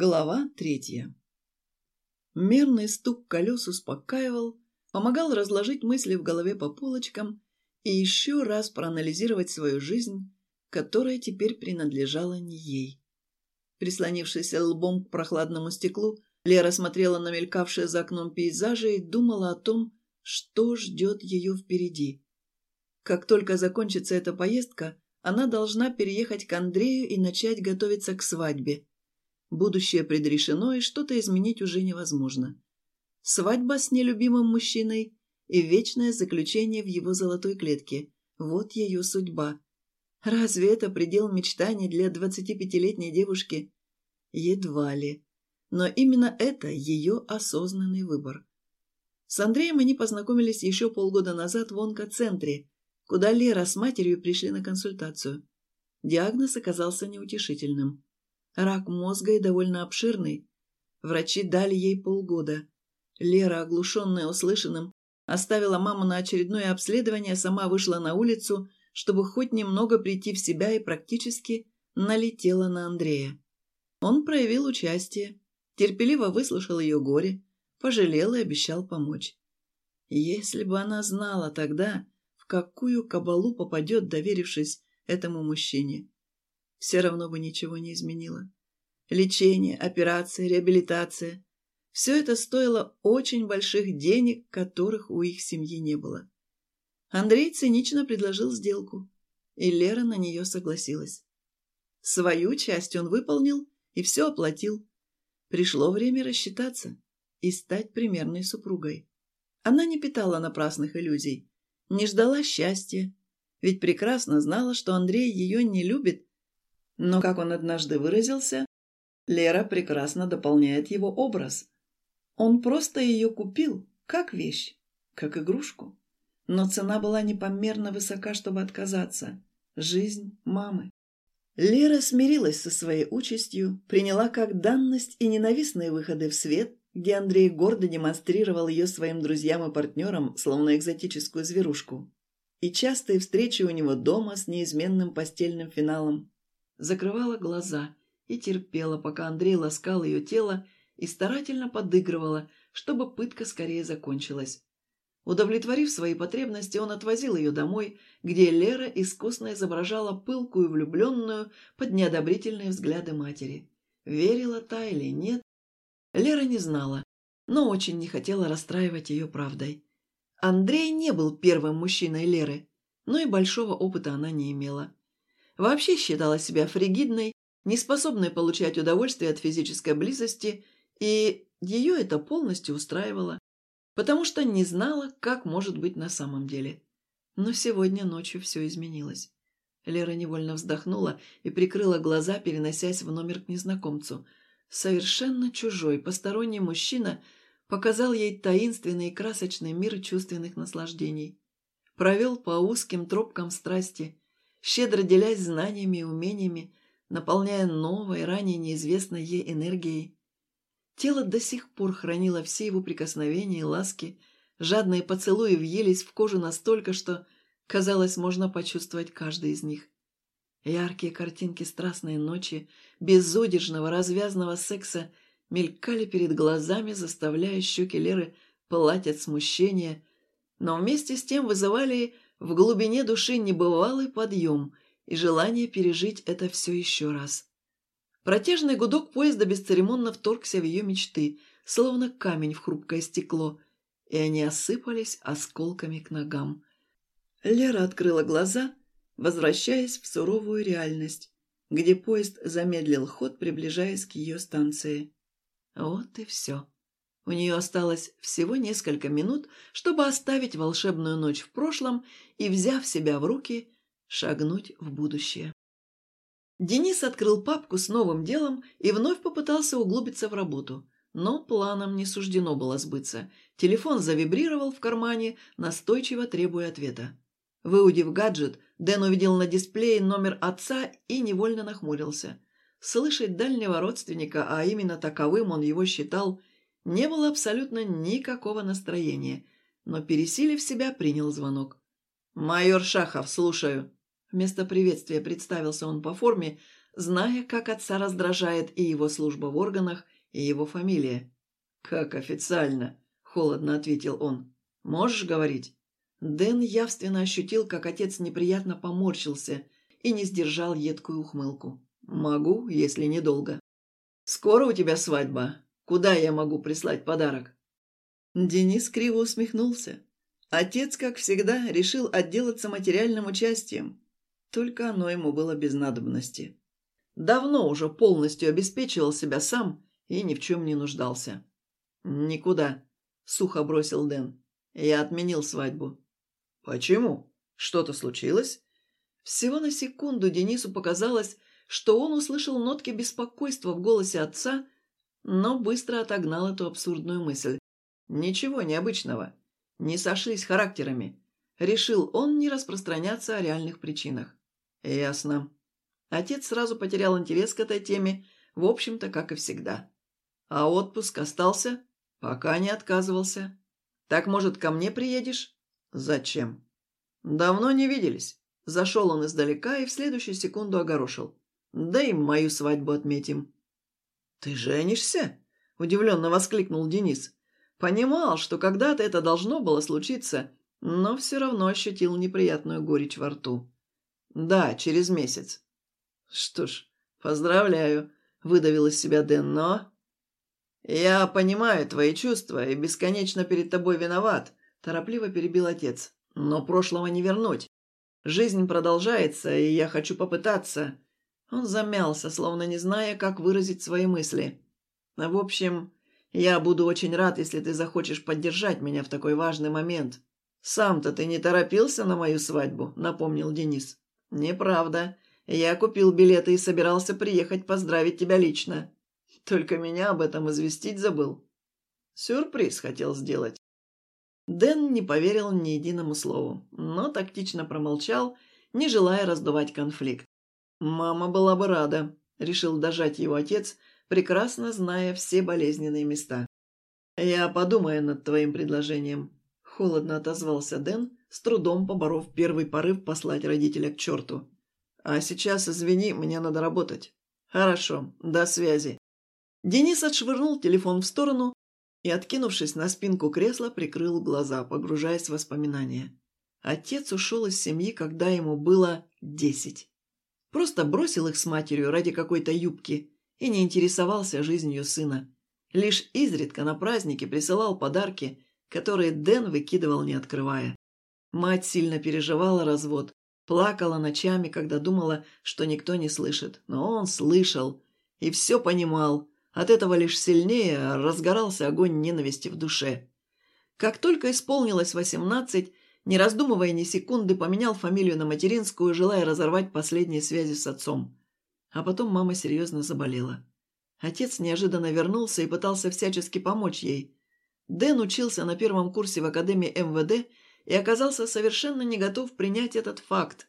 Глава третья. Мерный стук колес успокаивал, помогал разложить мысли в голове по полочкам и еще раз проанализировать свою жизнь, которая теперь принадлежала не ей. Прислонившись лбом к прохладному стеклу, Лера смотрела на мелькавшие за окном пейзажи и думала о том, что ждет ее впереди. Как только закончится эта поездка, она должна переехать к Андрею и начать готовиться к свадьбе. Будущее предрешено, и что-то изменить уже невозможно. Свадьба с нелюбимым мужчиной и вечное заключение в его золотой клетке – вот ее судьба. Разве это предел мечтаний для 25-летней девушки? Едва ли. Но именно это ее осознанный выбор. С Андреем они познакомились еще полгода назад в онкоцентре, куда Лера с матерью пришли на консультацию. Диагноз оказался неутешительным. Рак мозга и довольно обширный. Врачи дали ей полгода. Лера, оглушенная услышанным, оставила маму на очередное обследование, сама вышла на улицу, чтобы хоть немного прийти в себя и практически налетела на Андрея. Он проявил участие, терпеливо выслушал ее горе, пожалел и обещал помочь. Если бы она знала тогда, в какую кабалу попадет, доверившись этому мужчине все равно бы ничего не изменило. Лечение, операция, реабилитация – все это стоило очень больших денег, которых у их семьи не было. Андрей цинично предложил сделку, и Лера на нее согласилась. Свою часть он выполнил и все оплатил. Пришло время рассчитаться и стать примерной супругой. Она не питала напрасных иллюзий, не ждала счастья, ведь прекрасно знала, что Андрей ее не любит но, как он однажды выразился, Лера прекрасно дополняет его образ. Он просто ее купил, как вещь, как игрушку. Но цена была непомерно высока, чтобы отказаться. Жизнь мамы. Лера смирилась со своей участью, приняла как данность и ненавистные выходы в свет, где Андрей гордо демонстрировал ее своим друзьям и партнерам, словно экзотическую зверушку. И частые встречи у него дома с неизменным постельным финалом закрывала глаза и терпела, пока Андрей ласкал ее тело и старательно подыгрывала, чтобы пытка скорее закончилась. Удовлетворив свои потребности, он отвозил ее домой, где Лера искусно изображала пылкую влюбленную под неодобрительные взгляды матери. Верила та или нет, Лера не знала, но очень не хотела расстраивать ее правдой. Андрей не был первым мужчиной Леры, но и большого опыта она не имела. Вообще считала себя фригидной, неспособной получать удовольствие от физической близости, и ее это полностью устраивало, потому что не знала, как может быть на самом деле. Но сегодня ночью все изменилось. Лера невольно вздохнула и прикрыла глаза, переносясь в номер к незнакомцу. Совершенно чужой, посторонний мужчина показал ей таинственный и красочный мир чувственных наслаждений. Провел по узким тропкам страсти, щедро делясь знаниями и умениями, наполняя новой, ранее неизвестной ей энергией. Тело до сих пор хранило все его прикосновения и ласки, жадные поцелуи въелись в кожу настолько, что, казалось, можно почувствовать каждый из них. Яркие картинки страстной ночи, безудержного, развязного секса мелькали перед глазами, заставляя щеки Леры пылать от смущения, но вместе с тем вызывали в глубине души небывалый подъем и желание пережить это все еще раз. Протяжный гудок поезда бесцеремонно вторгся в ее мечты, словно камень в хрупкое стекло, и они осыпались осколками к ногам. Лера открыла глаза, возвращаясь в суровую реальность, где поезд замедлил ход, приближаясь к ее станции. Вот и все. У нее осталось всего несколько минут, чтобы оставить волшебную ночь в прошлом и, взяв себя в руки, шагнуть в будущее. Денис открыл папку с новым делом и вновь попытался углубиться в работу. Но планам не суждено было сбыться. Телефон завибрировал в кармане, настойчиво требуя ответа. Выудив гаджет, Дэн увидел на дисплее номер отца и невольно нахмурился. Слышать дальнего родственника, а именно таковым он его считал, не было абсолютно никакого настроения, но, пересилив себя, принял звонок. «Майор Шахов, слушаю». Вместо приветствия представился он по форме, зная, как отца раздражает и его служба в органах, и его фамилия. «Как официально?» – холодно ответил он. «Можешь говорить?» Дэн явственно ощутил, как отец неприятно поморщился и не сдержал едкую ухмылку. «Могу, если недолго». «Скоро у тебя свадьба. Куда я могу прислать подарок?» Денис криво усмехнулся. Отец, как всегда, решил отделаться материальным участием. Только оно ему было без надобности. Давно уже полностью обеспечивал себя сам и ни в чем не нуждался. «Никуда», — сухо бросил Дэн. «Я отменил свадьбу». «Почему? Что-то случилось?» Всего на секунду Денису показалось, что он услышал нотки беспокойства в голосе отца, но быстро отогнал эту абсурдную мысль. Ничего необычного. Не сошлись характерами. Решил он не распространяться о реальных причинах. Ясно. Отец сразу потерял интерес к этой теме, в общем-то, как и всегда. А отпуск остался? Пока не отказывался. Так, может, ко мне приедешь? Зачем? Давно не виделись. Зашел он издалека и в следующую секунду огорошил. Да и мою свадьбу отметим. «Ты женишься?» – удивленно воскликнул Денис. Понимал, что когда-то это должно было случиться, но все равно ощутил неприятную горечь во рту. «Да, через месяц». «Что ж, поздравляю», — выдавил из себя Дэн, но... «Я понимаю твои чувства и бесконечно перед тобой виноват», — торопливо перебил отец. «Но прошлого не вернуть. Жизнь продолжается, и я хочу попытаться». Он замялся, словно не зная, как выразить свои мысли. «В общем, я буду очень рад, если ты захочешь поддержать меня в такой важный момент. Сам-то ты не торопился на мою свадьбу, напомнил Денис. Неправда. Я купил билеты и собирался приехать поздравить тебя лично. Только меня об этом известить забыл. Сюрприз хотел сделать. Дэн не поверил ни единому слову, но тактично промолчал, не желая раздувать конфликт. «Мама была бы рада», — решил дожать его отец, прекрасно зная все болезненные места. «Я подумаю над твоим предложением», — холодно отозвался Дэн, с трудом поборов первый порыв послать родителя к черту. «А сейчас, извини, мне надо работать». «Хорошо, до связи». Денис отшвырнул телефон в сторону и, откинувшись на спинку кресла, прикрыл глаза, погружаясь в воспоминания. Отец ушел из семьи, когда ему было десять. Просто бросил их с матерью ради какой-то юбки и не интересовался жизнью сына. Лишь изредка на праздники присылал подарки, которые Дэн выкидывал, не открывая. Мать сильно переживала развод, плакала ночами, когда думала, что никто не слышит. Но он слышал и все понимал. От этого лишь сильнее разгорался огонь ненависти в душе. Как только исполнилось восемнадцать, не раздумывая ни секунды, поменял фамилию на материнскую, желая разорвать последние связи с отцом. А потом мама серьезно заболела. Отец неожиданно вернулся и пытался всячески помочь ей. Дэн учился на первом курсе в Академии МВД и оказался совершенно не готов принять этот факт.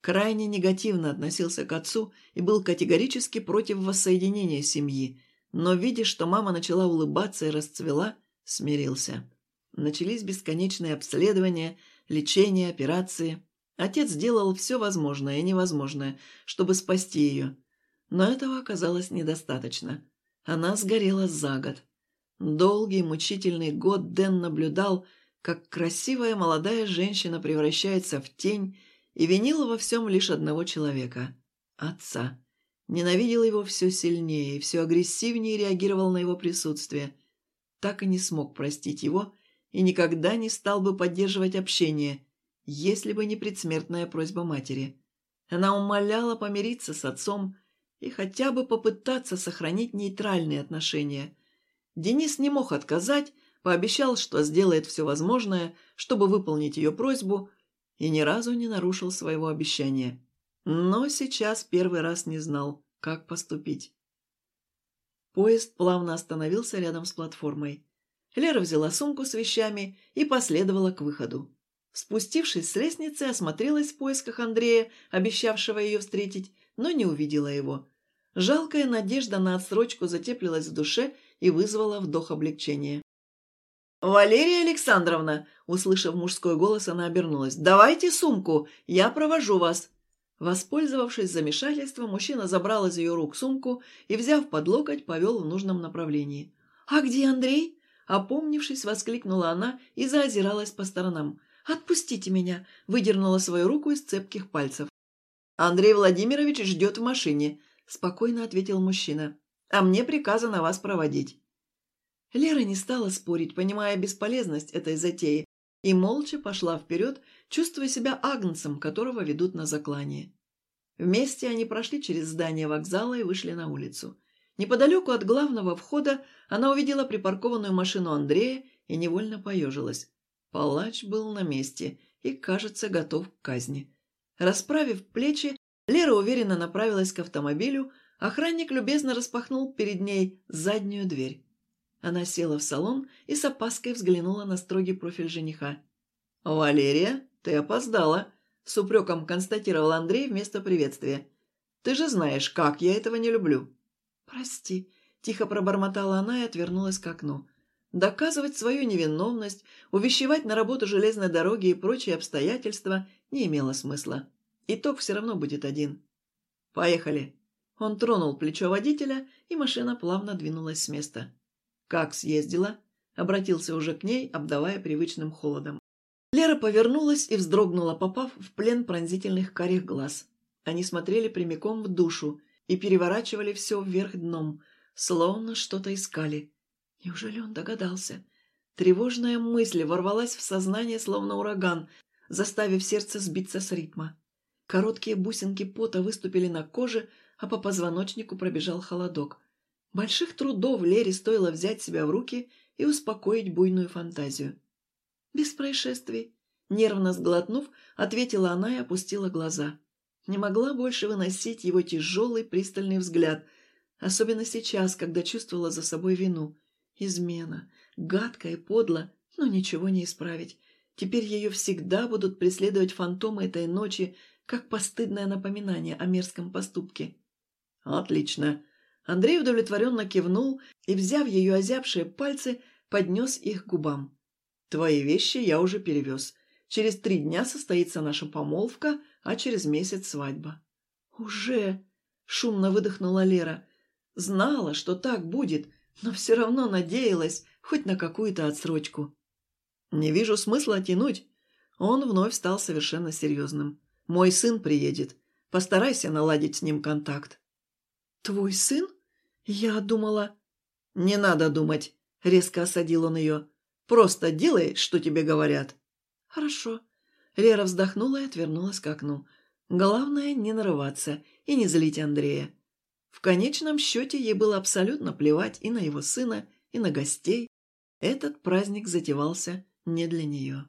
Крайне негативно относился к отцу и был категорически против воссоединения семьи, но, видя, что мама начала улыбаться и расцвела, смирился. Начались бесконечные обследования, лечение, операции. Отец сделал все возможное и невозможное, чтобы спасти ее. Но этого оказалось недостаточно. Она сгорела за год. Долгий мучительный год Дэн наблюдал, как красивая молодая женщина превращается в тень и винила во всем лишь одного человека – отца. Ненавидел его все сильнее и все агрессивнее реагировал на его присутствие. Так и не смог простить его и никогда не стал бы поддерживать общение – если бы не предсмертная просьба матери. Она умоляла помириться с отцом и хотя бы попытаться сохранить нейтральные отношения. Денис не мог отказать, пообещал, что сделает все возможное, чтобы выполнить ее просьбу, и ни разу не нарушил своего обещания. Но сейчас первый раз не знал, как поступить. Поезд плавно остановился рядом с платформой. Лера взяла сумку с вещами и последовала к выходу. Спустившись с лестницы, осмотрелась в поисках Андрея, обещавшего ее встретить, но не увидела его. Жалкая надежда на отсрочку затеплилась в душе и вызвала вдох облегчения. «Валерия Александровна!» – услышав мужской голос, она обернулась. «Давайте сумку, я провожу вас!» Воспользовавшись замешательством, мужчина забрал из ее рук сумку и, взяв под локоть, повел в нужном направлении. «А где Андрей?» Опомнившись, воскликнула она и заозиралась по сторонам. «Отпустите меня!» – выдернула свою руку из цепких пальцев. «Андрей Владимирович ждет в машине», – спокойно ответил мужчина. «А мне приказано вас проводить». Лера не стала спорить, понимая бесполезность этой затеи, и молча пошла вперед, чувствуя себя агнцем, которого ведут на заклание. Вместе они прошли через здание вокзала и вышли на улицу. Неподалеку от главного входа она увидела припаркованную машину Андрея и невольно поежилась. Палач был на месте и, кажется, готов к казни. Расправив плечи, Лера уверенно направилась к автомобилю, охранник любезно распахнул перед ней заднюю дверь. Она села в салон и с опаской взглянула на строгий профиль жениха. «Валерия, ты опоздала», — с упреком констатировал Андрей вместо приветствия. «Ты же знаешь, как я этого не люблю». «Прости», — тихо пробормотала она и отвернулась к окну. Доказывать свою невиновность, увещевать на работу железной дороги и прочие обстоятельства не имело смысла. Итог все равно будет один. «Поехали». Он тронул плечо водителя, и машина плавно двинулась с места. «Как съездила?» — обратился уже к ней, обдавая привычным холодом. Лера повернулась и вздрогнула, попав в плен пронзительных карих глаз. Они смотрели прямиком в душу и переворачивали все вверх дном, словно что-то искали. Неужели он догадался? Тревожная мысль ворвалась в сознание, словно ураган, заставив сердце сбиться с ритма. Короткие бусинки пота выступили на коже, а по позвоночнику пробежал холодок. Больших трудов Лере стоило взять себя в руки и успокоить буйную фантазию. «Без происшествий», — нервно сглотнув, ответила она и опустила глаза. Не могла больше выносить его тяжелый пристальный взгляд, особенно сейчас, когда чувствовала за собой вину. Измена. Гадко и подло, но ничего не исправить. Теперь ее всегда будут преследовать фантомы этой ночи, как постыдное напоминание о мерзком поступке. «Отлично!» Андрей удовлетворенно кивнул и, взяв ее озябшие пальцы, поднес их к губам. «Твои вещи я уже перевез. Через три дня состоится наша помолвка, а через месяц свадьба». «Уже?» — шумно выдохнула Лера. «Знала, что так будет, но все равно надеялась хоть на какую-то отсрочку». «Не вижу смысла тянуть». Он вновь стал совершенно серьезным. «Мой сын приедет. Постарайся наладить с ним контакт». «Твой сын?» «Я думала...» «Не надо думать», — резко осадил он ее. «Просто делай, что тебе говорят». «Хорошо». Лера вздохнула и отвернулась к окну. Главное, не нарываться и не злить Андрея. В конечном счете ей было абсолютно плевать и на его сына, и на гостей. Этот праздник затевался не для нее.